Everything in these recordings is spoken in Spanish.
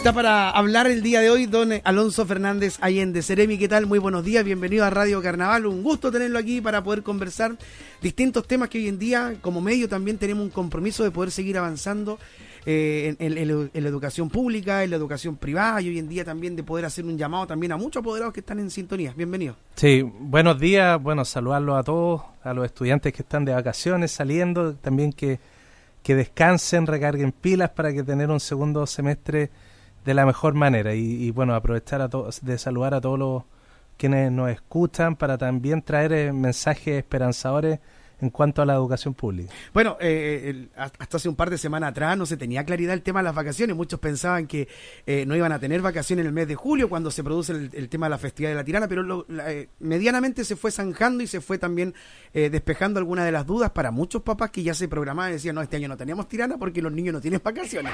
Está para hablar el día de hoy don Alonso Fernández Allende. Seremi, ¿qué tal? Muy buenos días, bienvenido a Radio Carnaval. Un gusto tenerlo aquí para poder conversar distintos temas que hoy en día, como medio, también tenemos un compromiso de poder seguir avanzando eh, en, la educación pública, en la educación privada y hoy en día también de poder hacer un llamado también a muchos apoderados que están en sintonía. Bienvenido. Sí, buenos días, bueno, saludarlos a todos, a los estudiantes que están de vacaciones, saliendo, también que, que descansen, recarguen pilas para que tener un segundo semestre de la mejor manera y, bueno, aprovechar a de saludar a todos los quienes nos escuchan para también traer eh, mensajes esperanzadores en cuanto a la educación pública. Bueno, eh, hasta hace un par de semanas atrás no se tenía claridad el tema de las vacaciones. Muchos pensaban que eh, no iban a tener vacaciones en el mes de julio cuando se produce el, tema de la festividad de la tirana, pero medianamente se fue zanjando y se fue también despejando algunas de las dudas para muchos papás que ya se programaban y decían, no, este año no teníamos tirana porque los niños no tienen vacaciones.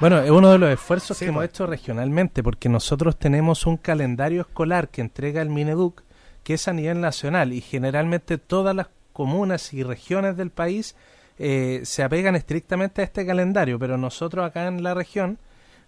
Bueno, es uno de los esfuerzos que hemos hecho regionalmente, porque nosotros tenemos un calendario escolar que entrega el Mineduc, que es a nivel nacional, y generalmente todas las comunas y regiones del país eh, se apegan estrictamente a este calendario, pero nosotros acá en la región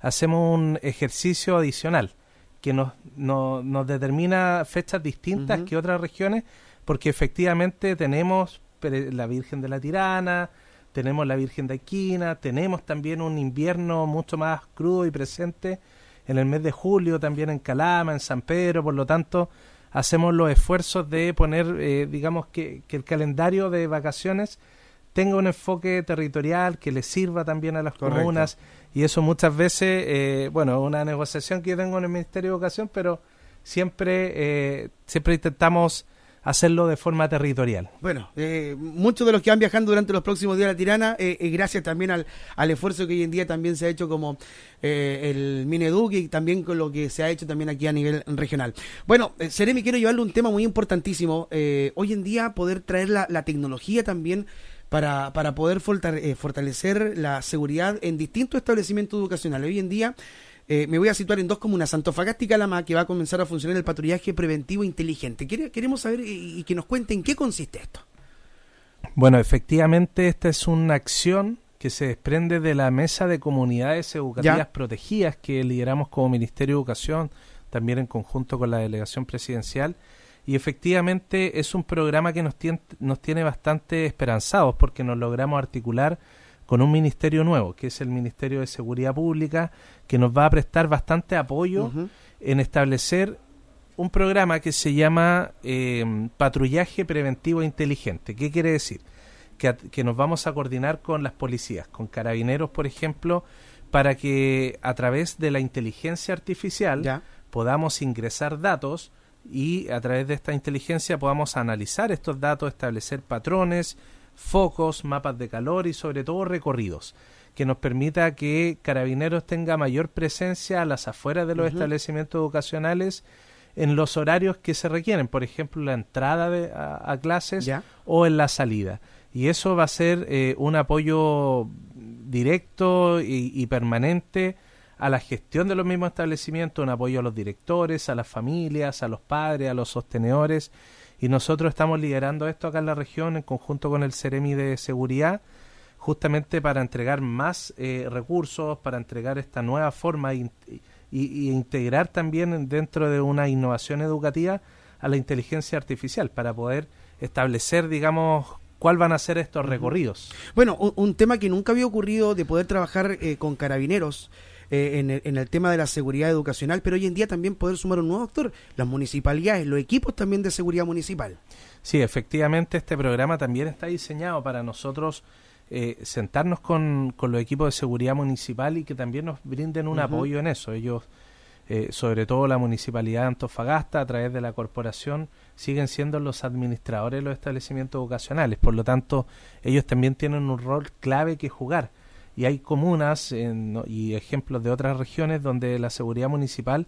hacemos un ejercicio adicional que nos, nos determina fechas distintas que otras regiones, porque efectivamente tenemos la Virgen de la Tirana, tenemos la Virgen de Aquina, tenemos también un invierno mucho más crudo y presente en el mes de julio, también en Calama, en San Pedro, por lo tanto hacemos los esfuerzos de poner, eh, digamos, que, el calendario de vacaciones tenga un enfoque territorial que le sirva también a las comunas. Y eso muchas veces, eh, bueno, una negociación que yo tengo en el Ministerio de Educación, pero siempre, eh, siempre intentamos hacerlo de forma territorial. Bueno, eh, muchos de los que van viajando durante los próximos días a la Tirana, eh, eh, gracias también al, al, esfuerzo que hoy en día también se ha hecho como el Mineduc y también con lo que se ha hecho también aquí a nivel regional. Bueno, Seremi, quiero llevarle un tema muy importantísimo. hoy en día poder traer la, la tecnología también para, para poder fortalecer la seguridad en distintos establecimientos educacionales. Hoy en día eh, me voy a situar en dos comunas, Antofagasta y Calama, que va a comenzar a funcionar el patrullaje preventivo inteligente. Queremos saber y, que nos cuenten en qué consiste esto. Bueno, efectivamente esta es una acción que se desprende de la Mesa de Comunidades Educativas Protegidas que lideramos como Ministerio de Educación, también en conjunto con la Delegación Presidencial. Y efectivamente es un programa que nos tiene, nos tiene bastante esperanzados porque nos logramos articular con un ministerio nuevo, que es el Ministerio de Seguridad Pública, que nos va a prestar bastante apoyo en establecer un programa que se llama eh, Patrullaje Preventivo Inteligente. ¿Qué quiere decir? Que, nos vamos a coordinar con las policías, con carabineros, por ejemplo, para que a través de la inteligencia artificial podamos ingresar datos y a través de esta inteligencia podamos analizar estos datos, establecer patrones, focos, mapas de calor y sobre todo recorridos que nos permita que Carabineros tenga mayor presencia a las afueras de los establecimientos educacionales en los horarios que se requieren, por ejemplo, la entrada de, a, clases o en la salida. Y eso va a ser eh, un apoyo directo y, permanente a la gestión de los mismos establecimientos, un apoyo a los directores, a las familias, a los padres, a los sostenedores y nosotros estamos liderando esto acá en la región en conjunto con el Ceremi de Seguridad, justamente para entregar más eh, recursos, para entregar esta nueva forma y, integrar también dentro de una innovación educativa a la inteligencia artificial, para poder establecer, digamos, cuál van a ser estos recorridos. Bueno, un, tema que nunca había ocurrido de poder trabajar eh, con carabineros eh, en, el, tema de la seguridad educacional, pero hoy en día también poder sumar un nuevo actor, las municipalidades, los equipos también de seguridad municipal. Sí, efectivamente este programa también está diseñado para nosotros eh, sentarnos con, con, los equipos de seguridad municipal y que también nos brinden un apoyo en eso. Ellos, eh, sobre todo la municipalidad de Antofagasta, a través de la corporación, siguen siendo los administradores de los establecimientos educacionales. Por lo tanto, ellos también tienen un rol clave que jugar y hay comunas y ejemplos de otras regiones donde la seguridad municipal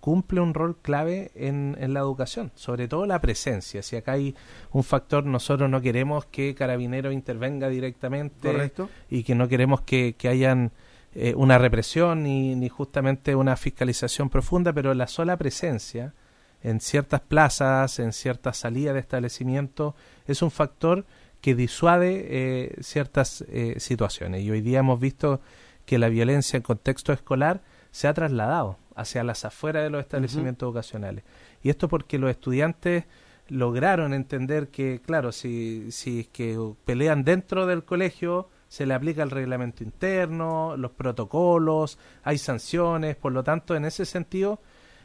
cumple un rol clave en, la educación, sobre todo la presencia. Si acá hay un factor, nosotros no queremos que Carabineros intervenga directamente y que no queremos que, que hayan eh, una represión ni, ni justamente una fiscalización profunda, pero la sola presencia en ciertas plazas, en ciertas salidas de establecimiento, es un factor que disuade eh, ciertas eh, situaciones. Y hoy día hemos visto que la violencia en contexto escolar se ha trasladado hacia las afueras de los establecimientos educacionales. Y esto porque los estudiantes lograron entender que, claro, si, si es que pelean dentro del colegio, se le aplica el reglamento interno, los protocolos, hay sanciones, por lo tanto, en ese sentido,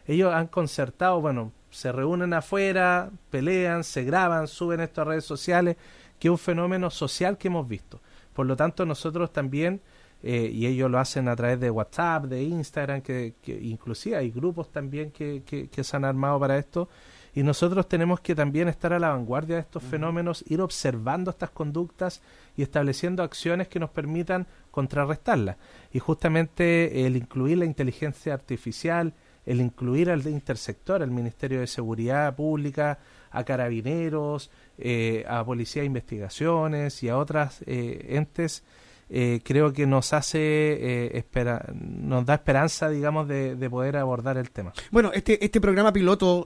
ellos han concertado, bueno, se reúnen afuera, pelean, se graban, suben esto a redes sociales, que es un fenómeno social que hemos visto. Por lo tanto, nosotros también, eh, y ellos lo hacen a través de WhatsApp, de Instagram, que, que inclusive hay grupos también que, que, que se han armado para esto, y nosotros tenemos que también estar a la vanguardia de estos fenómenos, ir observando estas conductas y estableciendo acciones que nos permitan contrarrestarlas. Y justamente el incluir la inteligencia artificial, el incluir al intersector, al Ministerio de Seguridad Pública, a carabineros, eh, a Policía de Investigaciones y a otras eh, entes, eh, creo que nos hace espera, nos da esperanza, digamos, de, de, poder abordar el tema. Bueno, este este programa piloto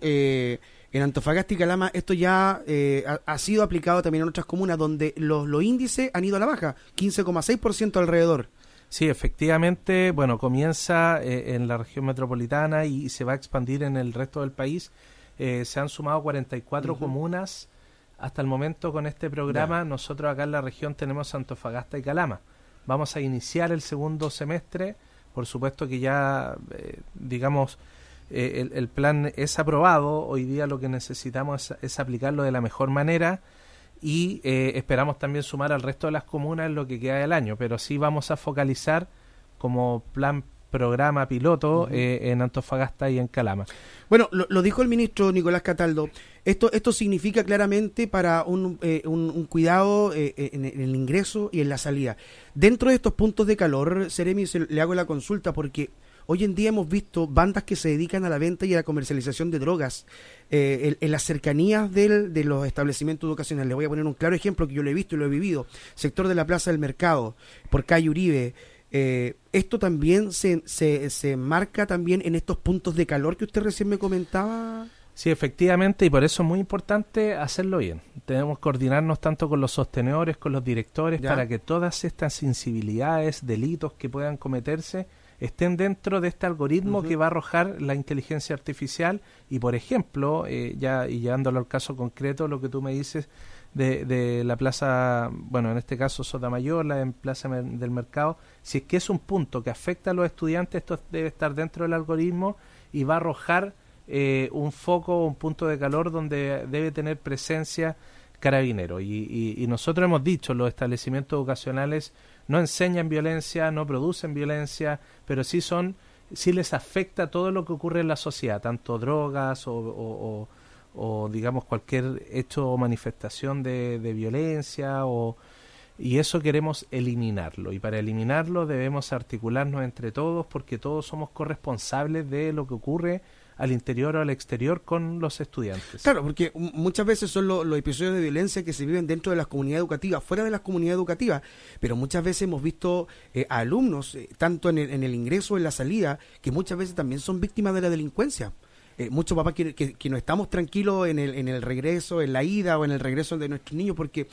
en Antofagasta y Calama esto ya eh, ha, sido aplicado también en otras comunas donde los, los índices han ido a la baja, 15,6% alrededor. Sí, efectivamente, bueno, comienza eh, en la región metropolitana y, se va a expandir en el resto del país. Eh, se han sumado 44 comunas. Hasta el momento con este programa, nosotros acá en la región tenemos Antofagasta y Calama. Vamos a iniciar el segundo semestre. Por supuesto que ya, digamos, eh, el, plan es aprobado, hoy día lo que necesitamos es, aplicarlo de la mejor manera y eh, esperamos también sumar al resto de las comunas en lo que queda del año, pero sí vamos a focalizar como plan programa piloto eh, en Antofagasta y en Calama. Bueno, lo, dijo el ministro Nicolás Cataldo. Esto, esto significa claramente para un, un, cuidado en, el ingreso y en la salida. Dentro de estos puntos de calor, Seremi, le hago la consulta porque Hoy en día hemos visto bandas que se dedican a la venta y a la comercialización de drogas eh, en, las cercanías de los establecimientos educacionales. Le voy a poner un claro ejemplo que yo lo he visto y lo he vivido. Sector de la Plaza del Mercado, por calle Uribe. Eh, esto también se, se, se marca también en estos puntos de calor que usted recién me comentaba. Sí, efectivamente, y por eso es muy importante hacerlo bien. Tenemos que coordinarnos tanto con los sostenedores, con los directores, para que todas estas sensibilidades, delitos que puedan cometerse, estén dentro de este algoritmo que va a arrojar la inteligencia artificial y por ejemplo eh, ya y llevándolo al caso concreto lo que tú me dices de, de la plaza bueno en este caso Sotomayor la en plaza del mercado. Si es que es un punto que afecta a los estudiantes esto debe estar dentro del algoritmo y va a arrojar eh, un foco un punto de calor donde debe tener presencia carabinero. Y, y nosotros hemos dicho los establecimientos educacionales no enseñan violencia, no producen violencia, pero sí son, sí les afecta todo lo que ocurre en la sociedad, tanto drogas o, digamos cualquier hecho o manifestación de, de violencia o y eso queremos eliminarlo y para eliminarlo debemos articularnos entre todos porque todos somos corresponsables de lo que ocurre al interior o al exterior con los estudiantes. Claro, porque muchas veces son los episodios de violencia que se viven dentro de las comunidades educativas, fuera de las comunidades educativas, pero muchas veces hemos visto eh, a alumnos, eh, tanto en el, en el ingreso o en la salida, que muchas veces también son víctimas de la delincuencia. Eh, muchos papás que, que, no estamos tranquilos en el, en el regreso, en la ida o en el regreso de nuestros niños, porque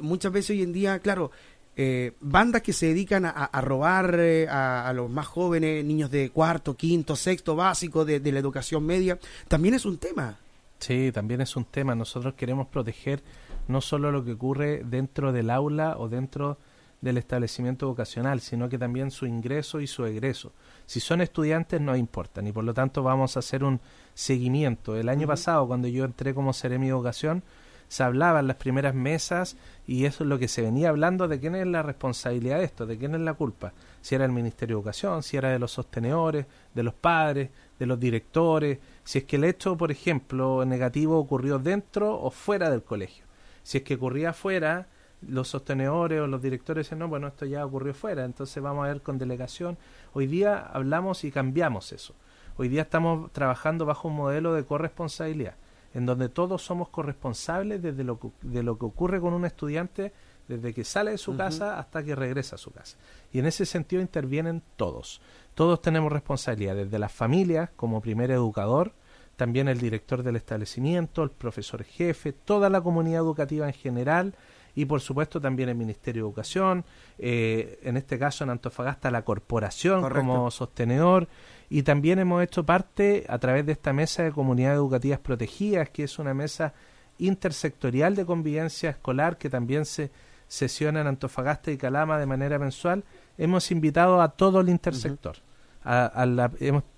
muchas veces hoy en día, claro, eh, bandas que se dedican a, robar eh, a, los más jóvenes, niños de cuarto, quinto, sexto, básico de, la educación media, también es un tema. Sí, también es un tema. Nosotros queremos proteger no solo lo que ocurre dentro del aula o dentro del establecimiento educacional, sino que también su ingreso y su egreso. Si son estudiantes no importan y por lo tanto vamos a hacer un seguimiento. El año pasado, cuando yo entré como Seremi de Educación, se hablaba en las primeras mesas y eso es lo que se venía hablando de quién es la responsabilidad de esto, de quién es la culpa, si era el Ministerio de Educación, si era de los sostenedores, de los padres, de los directores, si es que el hecho, por ejemplo, negativo ocurrió dentro o fuera del colegio. Si es que ocurría afuera, los sostenedores o los directores dicen, no, bueno, esto ya ocurrió fuera, entonces vamos a ver con delegación. Hoy día hablamos y cambiamos eso. Hoy día estamos trabajando bajo un modelo de corresponsabilidad en donde todos somos corresponsables desde lo que, de lo que ocurre con un estudiante desde que sale de su casa hasta que regresa a su casa. Y en ese sentido intervienen todos. Todos tenemos responsabilidad, desde las familias como primer educador, también el director del establecimiento, el profesor jefe, toda la comunidad educativa en general y por supuesto también el Ministerio de Educación, eh, en este caso en Antofagasta la corporación como sostenedor. Y también hemos hecho parte a través de esta mesa de comunidades educativas protegidas, que es una mesa intersectorial de convivencia escolar que también se sesiona en Antofagasta y Calama de manera mensual, hemos invitado a todo el intersector.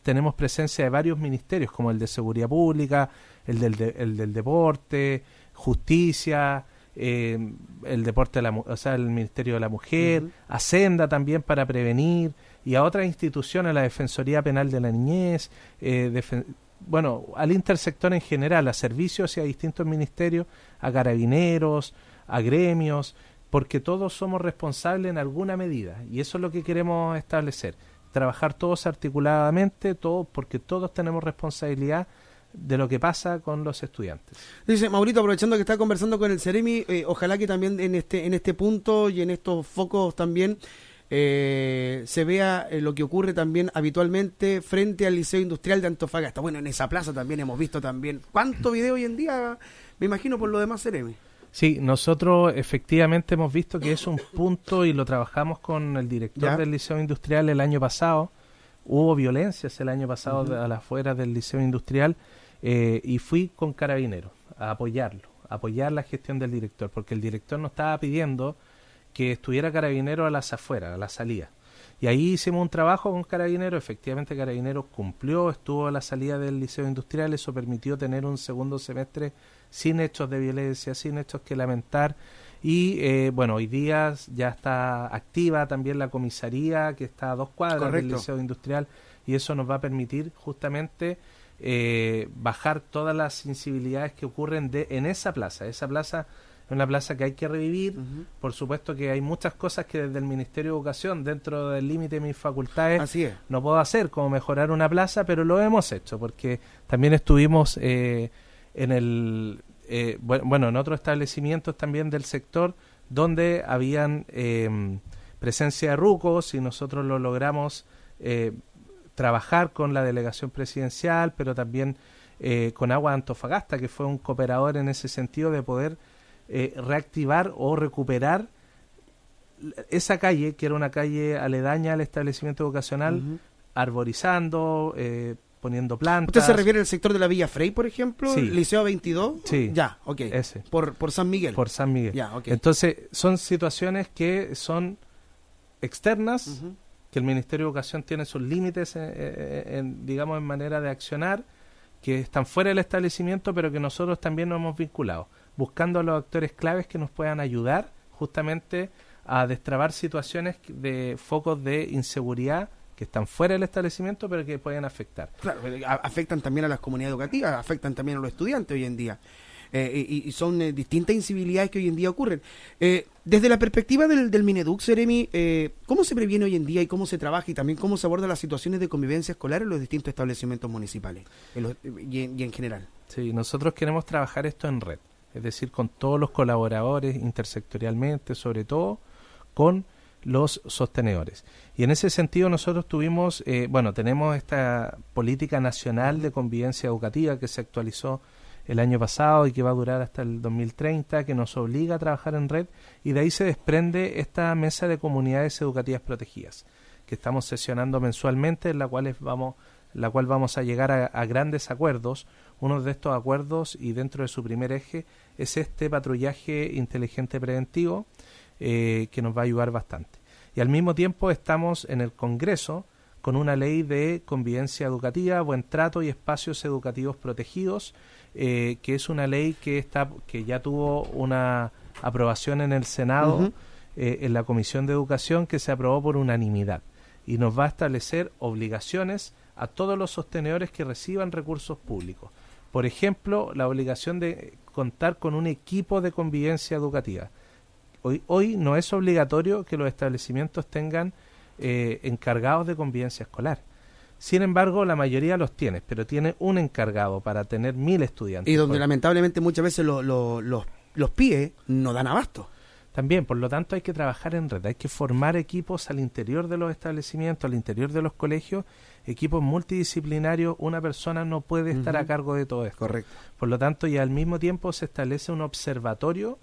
tenemos presencia de varios ministerios, como el de Seguridad Pública, el del, el del Deporte, Justicia, eh, el deporte, de la, o sea, el Ministerio de la Mujer, Hacenda también para prevenir, y a otras instituciones, la Defensoría Penal de la Niñez, eh, bueno, al intersector en general, a servicios y a distintos ministerios, a carabineros, a gremios, porque todos somos responsables en alguna medida, y eso es lo que queremos establecer, trabajar todos articuladamente, todos, porque todos tenemos responsabilidad de lo que pasa con los estudiantes. Dice Maurito, aprovechando que está conversando con el Ceremi, eh, ojalá que también en este, en este punto y en estos focos también eh, se vea eh, lo que ocurre también habitualmente frente al Liceo Industrial de Antofagasta. Bueno, en esa plaza también hemos visto también cuánto video hoy en día, me imagino por lo demás Ceremi. Sí, nosotros efectivamente hemos visto que es un punto y lo trabajamos con el director del Liceo Industrial el año pasado. Hubo violencias el año pasado a las afueras del Liceo Industrial eh, y fui con Carabineros a apoyarlo, a apoyar la gestión del director, porque el director nos estaba pidiendo que estuviera Carabinero a las afueras, a la salida. Y ahí hicimos un trabajo con Carabineros, efectivamente Carabineros cumplió, estuvo a la salida del Liceo Industrial, eso permitió tener un segundo semestre sin hechos de violencia, sin hechos que lamentar. Y eh, bueno, hoy día ya está activa también la comisaría que está a dos cuadras del Liceo Industrial y eso nos va a permitir justamente eh, bajar todas las sensibilidades que ocurren de, en esa plaza. Esa plaza es una plaza que hay que revivir. Por supuesto que hay muchas cosas que desde el Ministerio de Educación, dentro del límite de mis facultades, no puedo hacer, como mejorar una plaza, pero lo hemos hecho, porque también estuvimos eh, en el, eh, bueno, en otros establecimientos también del sector donde habían eh, presencia de rucos y nosotros lo logramos trabajar con la delegación presidencial, pero también eh, con Agua Antofagasta, que fue un cooperador en ese sentido de poder eh, reactivar o recuperar esa calle, que era una calle aledaña al establecimiento educacional, arborizando, eh, poniendo plantas. ¿Usted se refiere al sector de la Villa Frey, por ejemplo? Sí. ¿Liceo 22? Sí. Ya, ok. Ese. Por, por San Miguel. Por San Miguel. Ya, ok. Entonces, son situaciones que son externas, que el Ministerio de Educación tiene sus límites, eh, eh, en, digamos, en manera de accionar, que están fuera del establecimiento, pero que nosotros también nos hemos vinculado, buscando a los actores claves que nos puedan ayudar justamente a destrabar situaciones de focos de inseguridad que están fuera del establecimiento, pero que pueden afectar. Claro, afectan también a las comunidades educativas, afectan también a los estudiantes hoy en día. Eh, y, son eh, distintas incivilidades que hoy en día ocurren. Eh, desde la perspectiva del, del Mineduc, Seremi, ¿cómo se previene hoy en día y cómo se trabaja y también cómo se abordan las situaciones de convivencia escolar en los distintos establecimientos municipales y, en, general? Sí, nosotros queremos trabajar esto en red, es decir, con todos los colaboradores intersectorialmente, sobre todo con los sostenedores. Y en ese sentido nosotros tuvimos, bueno, tenemos esta política nacional de convivencia educativa que se actualizó el año pasado y que va a durar hasta el 2030, que nos obliga a trabajar en red y de ahí se desprende esta mesa de comunidades educativas protegidas que estamos sesionando mensualmente, en la cual vamos, la cual vamos a llegar a, grandes acuerdos. Uno de estos acuerdos y dentro de su primer eje es este patrullaje inteligente preventivo eh, que nos va a ayudar bastante. Y al mismo tiempo estamos en el Congreso con una ley de convivencia educativa, buen trato y espacios educativos protegidos eh, que es una ley que está que ya tuvo una aprobación en el Senado, eh, en la Comisión de Educación, que se aprobó por unanimidad y nos va a establecer obligaciones a todos los sostenedores que reciban recursos públicos. Por ejemplo, la obligación de contar con un equipo de convivencia educativa. Hoy, hoy no es obligatorio que los establecimientos tengan eh, encargados de convivencia escolar. Sin embargo, la mayoría los tiene, pero tiene un encargado para tener mil estudiantes. Y donde lamentablemente muchas veces los, los pies no dan abasto. También, por lo tanto, hay que trabajar en red, hay que formar equipos al interior de los establecimientos, al interior de los colegios, equipos multidisciplinarios. Una persona no puede estar a cargo de todo esto. Correcto. Por lo tanto, y al mismo tiempo se establece un observatorio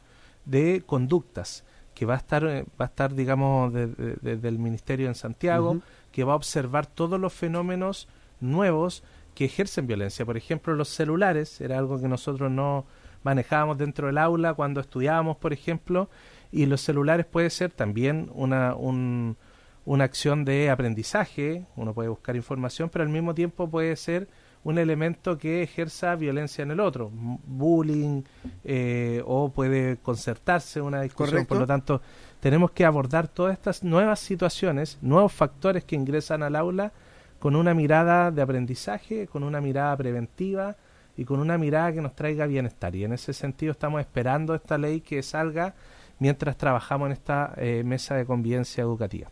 de conductas que va a estar, va a estar digamos, desde el Ministerio en Santiago, que va a observar todos los fenómenos nuevos que ejercen violencia. Por ejemplo, los celulares, era algo que nosotros no manejábamos dentro del aula cuando estudiábamos, por ejemplo, y los celulares puede ser también una, una acción de aprendizaje, uno puede buscar información, pero al mismo tiempo puede ser un elemento que ejerza violencia en el otro, bullying, eh, o puede concertarse una discusión. Por lo tanto, tenemos que abordar todas estas nuevas situaciones, nuevos factores que ingresan al aula con una mirada de aprendizaje, con una mirada preventiva y con una mirada que nos traiga bienestar. Y en ese sentido estamos esperando esta ley que salga mientras trabajamos en esta eh, mesa de convivencia educativa.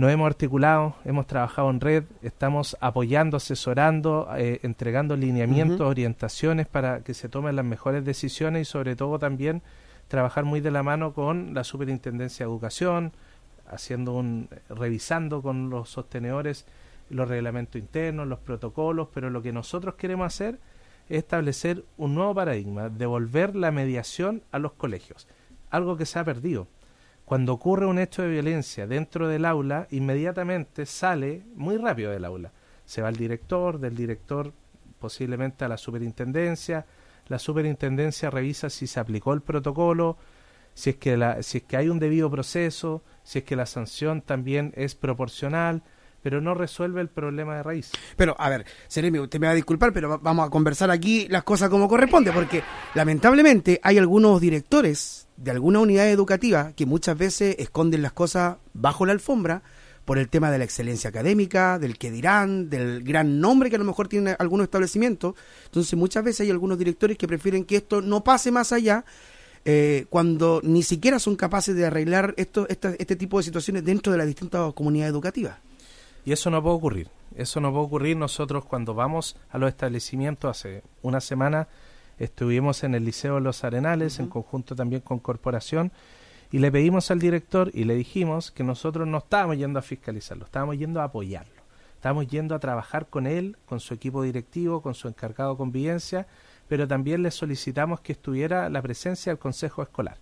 Nos hemos articulado, hemos trabajado en red, estamos apoyando, asesorando, eh, entregando lineamientos, orientaciones para que se tomen las mejores decisiones y sobre todo también trabajar muy de la mano con la Superintendencia de Educación, haciendo un, revisando con los sostenedores los reglamentos internos, los protocolos, pero lo que nosotros queremos hacer es establecer un nuevo paradigma, devolver la mediación a los colegios, algo que se ha perdido. Cuando ocurre un hecho de violencia dentro del aula, inmediatamente sale muy rápido del aula. Se va al director, del director posiblemente a la superintendencia, la superintendencia revisa si se aplicó el protocolo, si es que, la, si es que hay un debido proceso, si es que la sanción también es proporcional, pero no resuelve el problema de raíz. Pero, a ver, Seremi, usted me va a disculpar, pero vamos a conversar aquí las cosas como corresponde, porque lamentablemente hay algunos directores de alguna unidad educativa que muchas veces esconden las cosas bajo la alfombra por el tema de la excelencia académica, del que dirán, del gran nombre que a lo mejor tiene algunos establecimientos. Entonces, muchas veces hay algunos directores que prefieren que esto no pase más allá eh, cuando ni siquiera son capaces de arreglar esto, este tipo de situaciones dentro de las distintas comunidades educativas. Y eso no puede ocurrir. Eso no puede ocurrir. Nosotros cuando vamos a los establecimientos, hace una semana estuvimos en el Liceo Los Arenales, en conjunto también con Corporación, y le pedimos al director y le dijimos que nosotros no estábamos yendo a fiscalizarlo, estábamos yendo a apoyarlo. Estábamos yendo a trabajar con él, con su equipo directivo, con su encargado de convivencia, pero también le solicitamos que estuviera la presencia del Consejo Escolar.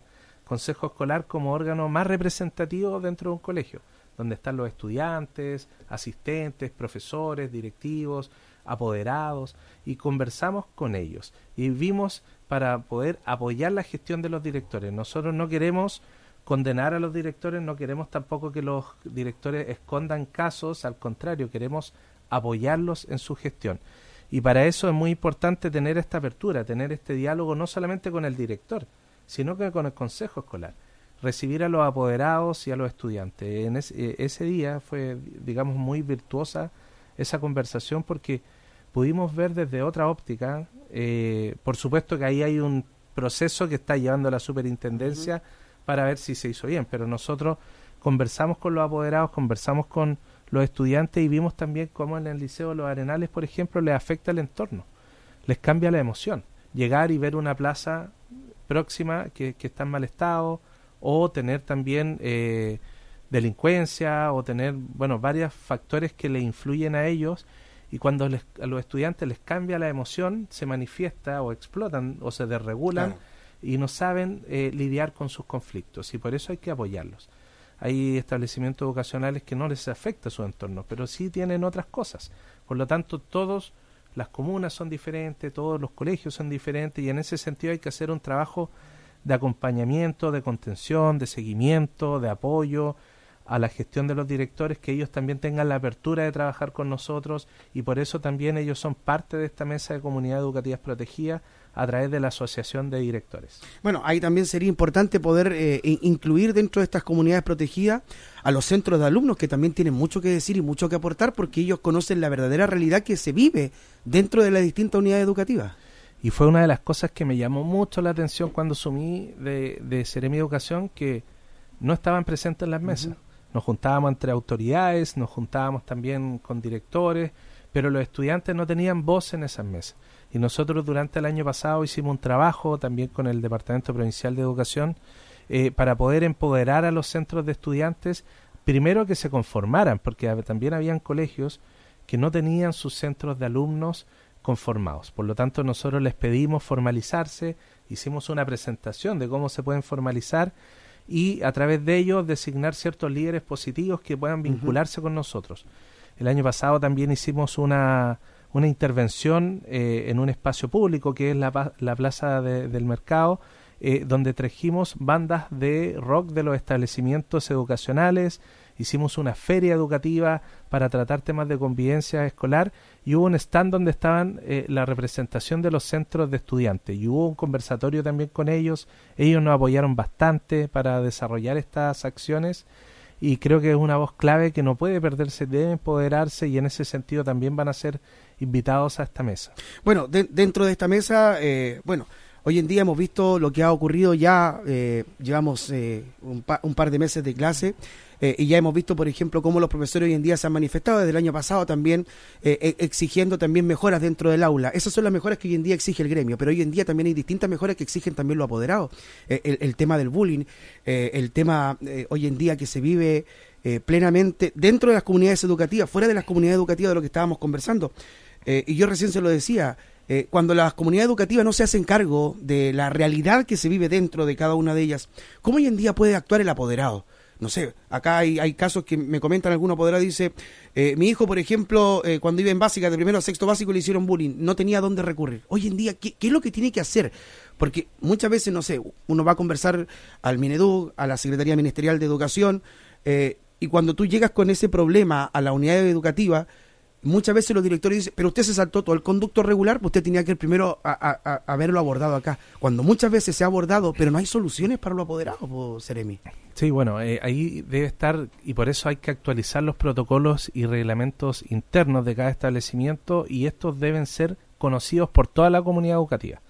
Consejo Escolar como órgano más representativo dentro de un colegio donde están los estudiantes, asistentes, profesores, directivos, apoderados, y conversamos con ellos. Y vimos para poder apoyar la gestión de los directores. Nosotros no queremos condenar a los directores, no queremos tampoco que los directores escondan casos, al contrario, queremos apoyarlos en su gestión. Y para eso es muy importante tener esta apertura, tener este diálogo no solamente con el director, sino que con el consejo escolar recibir a los apoderados y a los estudiantes. En e, ese, día fue, digamos, muy virtuosa esa conversación porque pudimos ver desde otra óptica, eh, por supuesto que ahí hay un proceso que está llevando la superintendencia para ver si se hizo bien, pero nosotros conversamos con los apoderados, conversamos con los estudiantes y vimos también cómo en el Liceo los Arenales, por ejemplo, les afecta el entorno, les cambia la emoción. Llegar y ver una plaza próxima que, que está en mal estado, o tener también eh, delincuencia o tener, bueno, varios factores que le influyen a ellos y cuando a los estudiantes les cambia la emoción, se manifiesta o explotan o se desregulan y no saben eh, lidiar con sus conflictos y por eso hay que apoyarlos. Hay establecimientos educacionales que no les afecta su entorno, pero sí tienen otras cosas. Por lo tanto, todos las comunas son diferentes, todos los colegios son diferentes y en ese sentido hay que hacer un trabajo de acompañamiento, de contención, de seguimiento, de apoyo a la gestión de los directores, que ellos también tengan la apertura de trabajar con nosotros y por eso también ellos son parte de esta mesa de comunidades educativas protegidas a través de la Asociación de Directores. Bueno, ahí también sería importante poder eh, incluir dentro de estas comunidades protegidas a los centros de alumnos que también tienen mucho que decir y mucho que aportar porque ellos conocen la verdadera realidad que se vive dentro de las distintas unidades educativas. Y fue una de las cosas que me llamó mucho la atención cuando asumí de, de Seremi Educación, que no estaban presentes en las mesas. Nos juntábamos entre autoridades, nos juntábamos también con directores, pero los estudiantes no tenían voz en esas mesas. Y nosotros durante el año pasado hicimos un trabajo también con el Departamento Provincial de Educación eh, para poder empoderar a los centros de estudiantes, primero que se conformaran, porque también habían colegios que no tenían sus centros de alumnos conformados. Por lo tanto, nosotros les pedimos formalizarse, hicimos una presentación de cómo se pueden formalizar y a través de ellos designar ciertos líderes positivos que puedan vincularse con nosotros. El año pasado también hicimos una, una intervención eh, en un espacio público que es la, la Plaza del Mercado, eh, donde trajimos bandas de rock de los establecimientos educacionales, hicimos una feria educativa para tratar temas de convivencia escolar y hubo un stand donde estaban eh, la representación de los centros de estudiantes y hubo un conversatorio también con ellos. Ellos nos apoyaron bastante para desarrollar estas acciones y creo que es una voz clave que no puede perderse, debe empoderarse y en ese sentido también van a ser invitados a esta mesa. Bueno, dentro de esta mesa, eh, bueno, Hoy en día hemos visto lo que ha ocurrido ya, eh, llevamos eh, un, par de meses de clase eh, y ya hemos visto, por ejemplo, cómo los profesores hoy en día se han manifestado desde el año pasado también eh, e, exigiendo también mejoras dentro del aula. Esas son las mejoras que hoy en día exige el gremio, pero hoy en día también hay distintas mejoras que exigen también los apoderados. Eh, el, tema del bullying, el tema hoy en día que se vive plenamente dentro de las comunidades educativas, fuera de las comunidades educativas de lo que estábamos conversando. y yo recién se lo decía, cuando las comunidades educativas no se hacen cargo de la realidad que se vive dentro de cada una de ellas, ¿cómo hoy en día puede actuar el apoderado? no sé, acá hay, hay casos que me comentan algunos apoderados, dice, eh, mi hijo, por ejemplo, eh, cuando iba en básica, de primero a sexto básico, le hicieron bullying, no tenía dónde recurrir. Hoy en día, ¿qué, es lo que tiene que hacer? Porque muchas veces, no sé, uno va a conversar al Minedu, a la Secretaría Ministerial de Educación, eh, y cuando tú llegas con ese problema a la unidad educativa, muchas veces los directores dicen, pero usted se saltó todo el conducto regular, pues usted tenía que primero a, haberlo abordado acá. Cuando muchas veces se ha abordado, pero no hay soluciones para lo apoderado, Seremi. Sí, bueno, eh, ahí debe estar, y por eso hay que actualizar los protocolos y reglamentos internos de cada establecimiento, y estos deben ser conocidos por toda la comunidad educativa.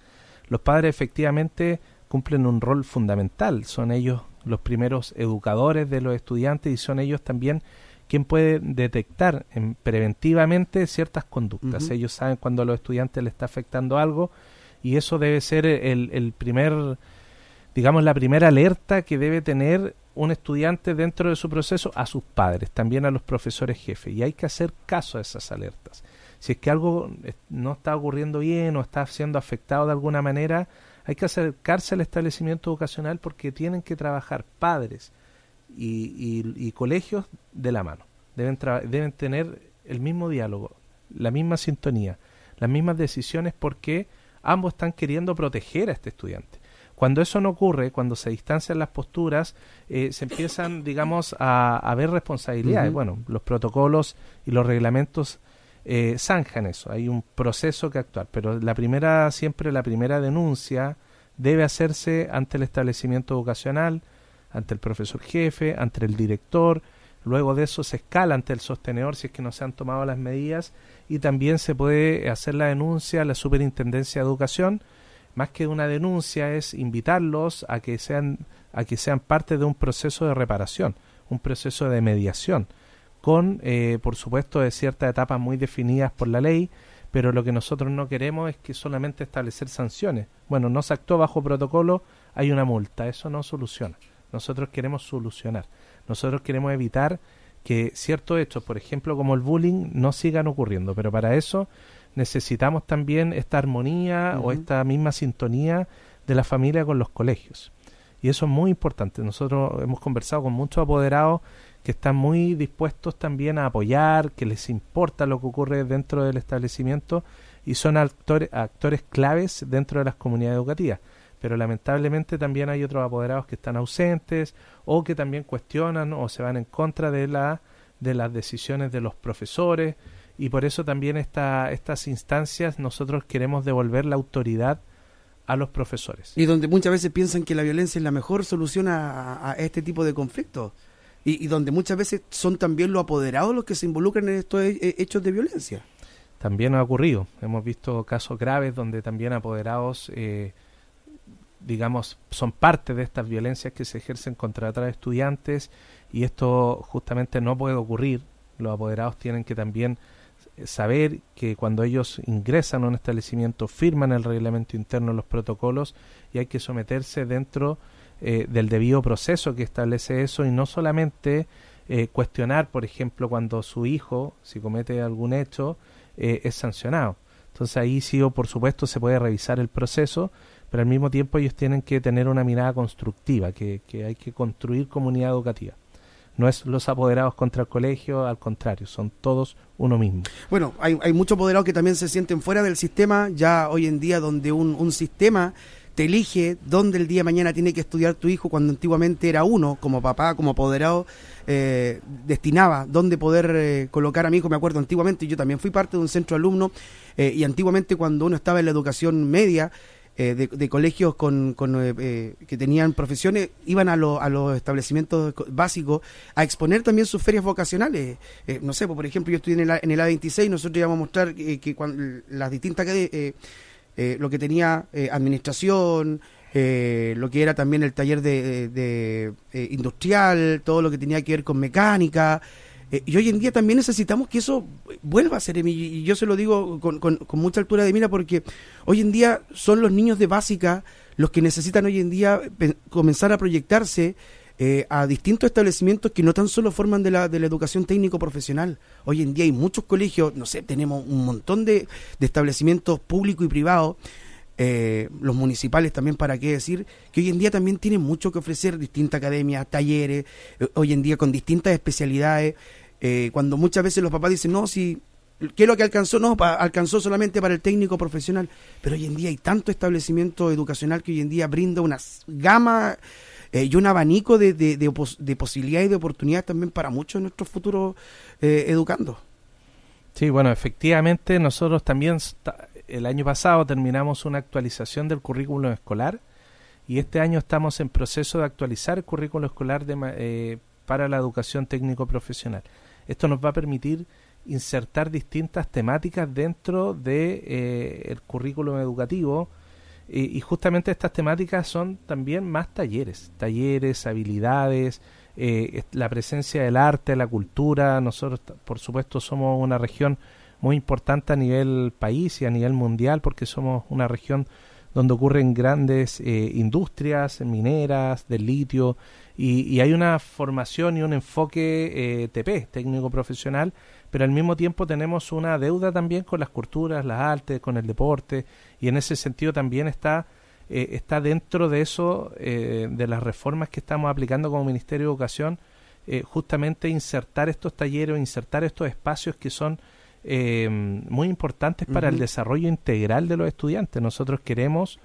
Los padres efectivamente cumplen un rol fundamental, son ellos los primeros educadores de los estudiantes y son ellos también quien puede detectar preventivamente ciertas conductas. Ellos saben cuando a los estudiantes les está afectando algo y eso debe ser el, el primer, digamos, la primera alerta que debe tener un estudiante dentro de su proceso a sus padres, también a los profesores jefes. Y hay que hacer caso a esas alertas. Si es que algo no está ocurriendo bien o está siendo afectado de alguna manera, hay que acercarse al establecimiento educacional porque tienen que trabajar padres, y, colegios de la mano. Deben, deben tener el mismo diálogo, la misma sintonía, las mismas decisiones porque ambos están queriendo proteger a este estudiante. Cuando eso no ocurre, cuando se distancian las posturas, eh, se empiezan, digamos, a, ver responsabilidades. Bueno, los protocolos y los reglamentos eh, zanjan eso. Hay un proceso que actuar, pero la primera, siempre la primera denuncia debe hacerse ante el establecimiento educacional, ante el profesor jefe, ante el director, luego de eso se escala ante el sostenedor si es que no se han tomado las medidas y también se puede hacer la denuncia a la Superintendencia de Educación. Más que una denuncia es invitarlos a que sean a que sean parte de un proceso de reparación, un proceso de mediación, con, eh, por supuesto, de ciertas etapas muy definidas por la ley, pero lo que nosotros no queremos es que solamente establecer sanciones. Bueno, no se actuó bajo protocolo, hay una multa, eso no soluciona. Nosotros queremos solucionar. Nosotros queremos evitar que ciertos hechos, por ejemplo, como el bullying, no sigan ocurriendo. Pero para eso necesitamos también esta armonía o esta misma sintonía de la familia con los colegios. Y eso es muy importante. Nosotros hemos conversado con muchos apoderados que están muy dispuestos también a apoyar, que les importa lo que ocurre dentro del establecimiento y son actores, actores claves dentro de las comunidades educativas pero lamentablemente también hay otros apoderados que están ausentes o que también cuestionan o se van en contra de la de las decisiones de los profesores y por eso también esta, estas instancias nosotros queremos devolver la autoridad a los profesores. Y donde muchas veces piensan que la violencia es la mejor solución a, este tipo de conflictos. Y, y, donde muchas veces son también los apoderados los que se involucran en estos hechos de violencia. También ha ocurrido. Hemos visto casos graves donde también apoderados eh, digamos, son parte de estas violencias que se ejercen contra otros estudiantes y esto justamente no puede ocurrir. Los apoderados tienen que también eh, saber que cuando ellos ingresan a un establecimiento firman el reglamento interno, los protocolos y hay que someterse dentro eh, del debido proceso que establece eso y no solamente eh, cuestionar, por ejemplo, cuando su hijo, si comete algún hecho, es sancionado Entonces ahí sí, por supuesto, se puede revisar el proceso, pero al mismo tiempo ellos tienen que tener una mirada constructiva, que, que hay que construir comunidad educativa no es los apoderados contra el colegio, al contrario, son todos uno mismo. Bueno, hay, hay muchos apoderados que también se sienten fuera del sistema, ya hoy en día donde un, un sistema te elige dónde el día de mañana tiene que estudiar tu hijo, cuando antiguamente era uno, como papá, como apoderado, eh, destinaba dónde poder eh, colocar a mi hijo. Me acuerdo antiguamente, yo también fui parte de un centro alumno, eh, y antiguamente cuando uno estaba en la educación media, eh, de, colegios con, eh, eh, que tenían profesiones iban a, a los establecimientos básicos a exponer también sus ferias vocacionales. no sé, pues, por ejemplo, yo estoy en el, en el A26, nosotros íbamos a mostrar que cuando, las distintas lo que tenía administración, lo que era también el taller de, de industrial, todo lo que tenía que ver con mecánica, eh, y hoy en día también necesitamos que eso vuelva a ser, y yo se lo digo con, con, mucha altura de mira, porque hoy en día son los niños de básica los que necesitan hoy en día comenzar a proyectarse eh, a distintos establecimientos que no tan solo forman de la, de la educación técnico profesional. Hoy en día hay muchos colegios, no sé, tenemos un montón de, de establecimientos públicos y privados eh, los municipales también, para qué decir, que hoy en día también tienen mucho que ofrecer, distintas academias, talleres, eh, hoy en día con distintas especialidades, eh, cuando muchas veces los papás dicen, no, si, ¿qué es lo que alcanzó? No, alcanzó solamente para el técnico profesional, pero hoy en día hay tanto establecimiento educacional que hoy en día brinda una gama y un abanico de, de, de, posibilidades y de oportunidades también para muchos de nuestros futuros educandos. Sí, bueno, efectivamente nosotros también el año pasado terminamos una actualización del currículo escolar y este año estamos en proceso de actualizar el currículo escolar eh, para la educación técnico profesional. Esto nos va a permitir insertar distintas temáticas dentro de eh, educativo y, justamente estas temáticas son también más talleres, talleres, habilidades, eh, la presencia del arte, la cultura. Nosotros, por supuesto, somos una región muy importante a nivel país y a nivel mundial porque somos una región donde ocurren grandes eh, industrias mineras del litio y, hay una formación y un enfoque eh, TP, técnico profesional, pero al mismo tiempo tenemos una deuda también con las culturas, las artes, con el deporte y en ese sentido también está eh, está dentro de eso de las reformas que estamos aplicando como Ministerio de Educación justamente insertar estos talleres, insertar estos espacios que son eh, muy importantes para el desarrollo integral de los estudiantes. Nosotros queremos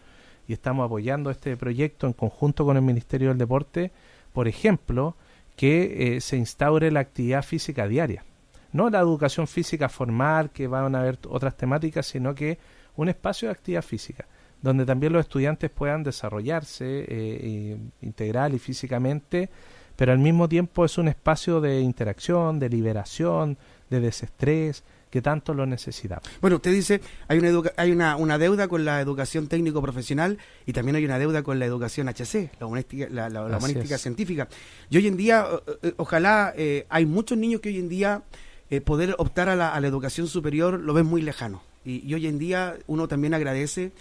y estamos apoyando este proyecto en conjunto con el Ministerio del Deporte, por ejemplo, que eh, se instaure la actividad física diaria. No la educación física formal, que van a haber otras temáticas, sino que un espacio de actividad física, donde también los estudiantes puedan desarrollarse eh, integral y físicamente, pero al mismo tiempo es un espacio de interacción, de liberación, de desestrés, que tanto lo necesitamos. Bueno, usted dice, hay una hay una, una, deuda con la educación técnico profesional y también hay una deuda con la educación HC, la humanística, la, científica. Y hoy en día, ojalá, eh, hay muchos niños que hoy en día eh, poder optar a la, educación superior lo ven muy lejano. Y, hoy en día uno también agradece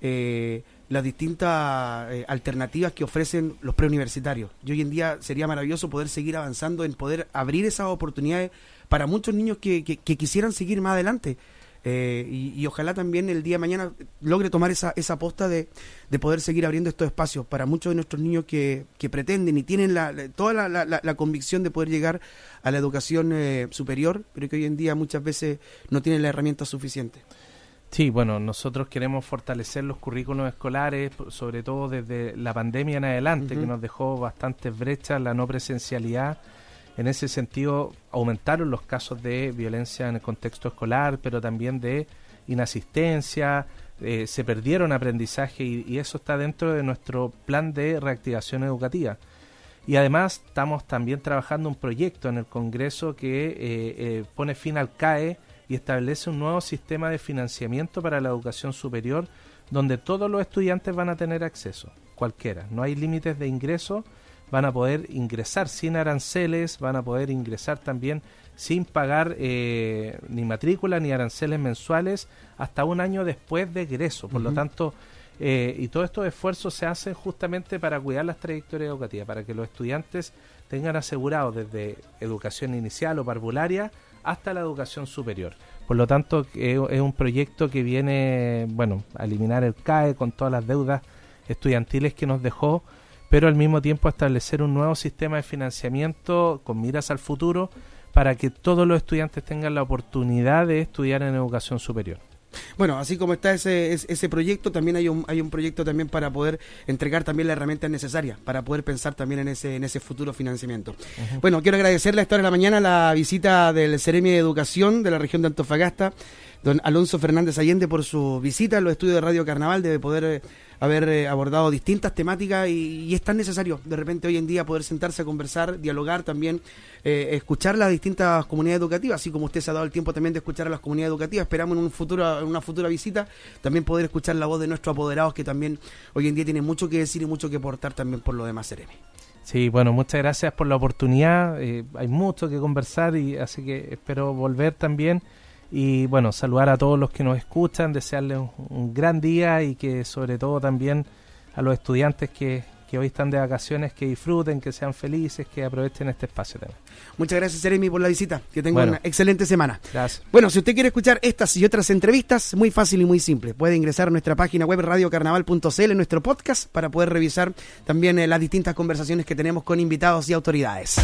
eh, las distintas alternativas que ofrecen los preuniversitarios. Y hoy en día sería maravilloso poder seguir avanzando en poder abrir esas oportunidades para muchos niños que, que, quisieran seguir más adelante. Eh, y, ojalá también el día de mañana logre tomar esa, esa posta de, de, poder seguir abriendo estos espacios para muchos de nuestros niños que, que pretenden y tienen la, toda la, la, convicción de poder llegar a la educación eh, superior, pero que hoy en día muchas veces no tienen la herramienta suficiente. Sí, bueno, nosotros queremos fortalecer los currículos escolares, sobre todo desde la pandemia en adelante, que nos dejó bastantes brechas, la no presencialidad en ese sentido, aumentaron los casos de violencia en el contexto escolar, pero también de inasistencia, eh, se perdieron aprendizaje y, eso está dentro de nuestro plan de reactivación educativa. Y además estamos también trabajando un proyecto en el Congreso que eh, eh, pone fin al CAE y establece un nuevo sistema de financiamiento para la educación superior donde todos los estudiantes van a tener acceso, cualquiera. No hay límites de ingreso van a poder ingresar sin aranceles, van a poder ingresar también sin pagar eh, ni matrícula ni aranceles mensuales hasta un año después de egreso. Por lo tanto, eh, y todos estos esfuerzos se hacen justamente para cuidar las trayectorias educativas, para que los estudiantes tengan asegurado desde educación inicial o parvularia hasta la educación superior. Por lo tanto, es un proyecto que viene, bueno, a eliminar el CAE con todas las deudas estudiantiles que nos dejó, pero al mismo tiempo establecer un nuevo sistema de financiamiento con miras al futuro para que todos los estudiantes tengan la oportunidad de estudiar en educación superior. Bueno, así como está ese, ese proyecto, también hay un, hay un proyecto también para poder entregar también las herramientas necesarias, para poder pensar también en ese, en ese futuro financiamiento. Bueno, quiero agradecerle a esta hora de la mañana la visita del Ceremi de Educación de la región de Antofagasta, don Alonso Fernández Allende, por su visita en los estudios de Radio Carnaval, de poder eh, haber eh, abordado distintas temáticas y, es tan necesario de repente hoy en día poder sentarse a conversar, dialogar también, eh, escuchar las distintas comunidades educativas, así como usted se ha dado el tiempo también de escuchar a las comunidades educativas, esperamos en, un futuro, en una futura visita también poder escuchar la voz de nuestros apoderados que también hoy en día tienen mucho que decir y mucho que aportar también por lo demás, Seremi. Sí, bueno, muchas gracias por la oportunidad. hay mucho que conversar y así que espero volver también y bueno, saludar a todos los que nos escuchan, desearles un, gran día y que sobre todo también a los estudiantes que, que hoy están de vacaciones, que disfruten, que sean felices, que aprovechen este espacio también. Muchas gracias, Jeremy, por la visita. Que tengan una excelente semana. Gracias. Bueno, si usted quiere escuchar estas y otras entrevistas, muy fácil y muy simple. Puede ingresar a nuestra página web radiocarnaval.cl en nuestro podcast para poder revisar también eh, las distintas conversaciones que tenemos con invitados y autoridades.